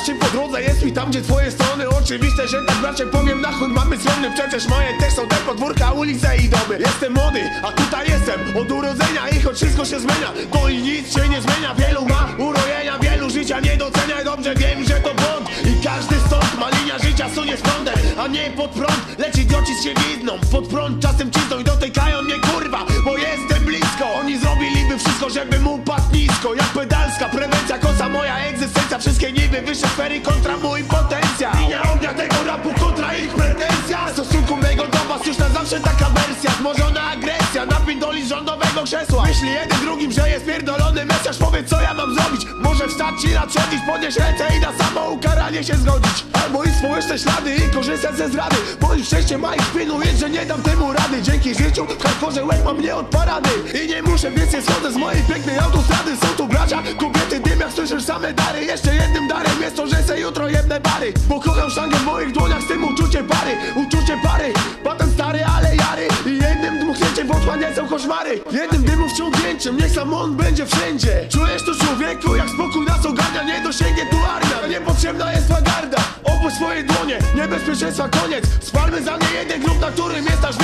Po drodze jest mi tam, gdzie twoje strony. Oczywiste, że tak bracie powiem na chuj mamy strony. Przecież moje też są te podwórka, ulice i domy. Jestem młody, a tutaj jestem. Od urodzenia I choć wszystko się zmienia, to i nic się nie zmienia. Wielu ma urojenia, wielu życia nie docenia. Dobrze wiem, że to błąd. I każdy stąd ma linia życia sunie z prądem A nie pod prąd, lecz idioci z siewidną Pod prąd czasem cisną i dotykają mnie kurwa Bo jestem blisko, oni zrobiliby wszystko, żebym upadł nisko. Jak pedalska niby wyższe kontra mój potencjał. Linia ognia tego rapu kontra ich pretensja. W stosunku mego do was już na zawsze taka wersja. Zmożona agresja, napindoli z rządowego krzesła. Myśli jeden drugim, że jest pierdolony mesjasz Powiedz co ja mam zrobić, może wstać ci nadszedlić Podnieść ręce i na samo ukaranie się zgodzić. Albo i społeczne ślady i korzystać ze zrady. Moim szczęściem ma ich pilnuję, że nie dam temu rady. Dzięki życiu w hardkorze łeb mam mnie od parady I nie muszę, więc nie schodzę z mojej pięknej autostrady. Są tu bracia, kobiety, dym jak słyszysz same dary. Jeszcze jednym Bo kocham szangę w moich dłoniach z tym uczucie pary Uczucie pary, potem stary, ale jary. I jednym dmuchnięciem w odsłanie są koszmary. Jednym dymem wciągnięciem, niech sam on będzie wszędzie. Czujesz to człowieku, jak spokój nas ogarnia Nie dosięgnie tu armia, niepotrzebna jest wagarda Opuść swoje dłonie, niebezpieczeństwa koniec. Spalmy za nie jeden grób, na którym jest nasz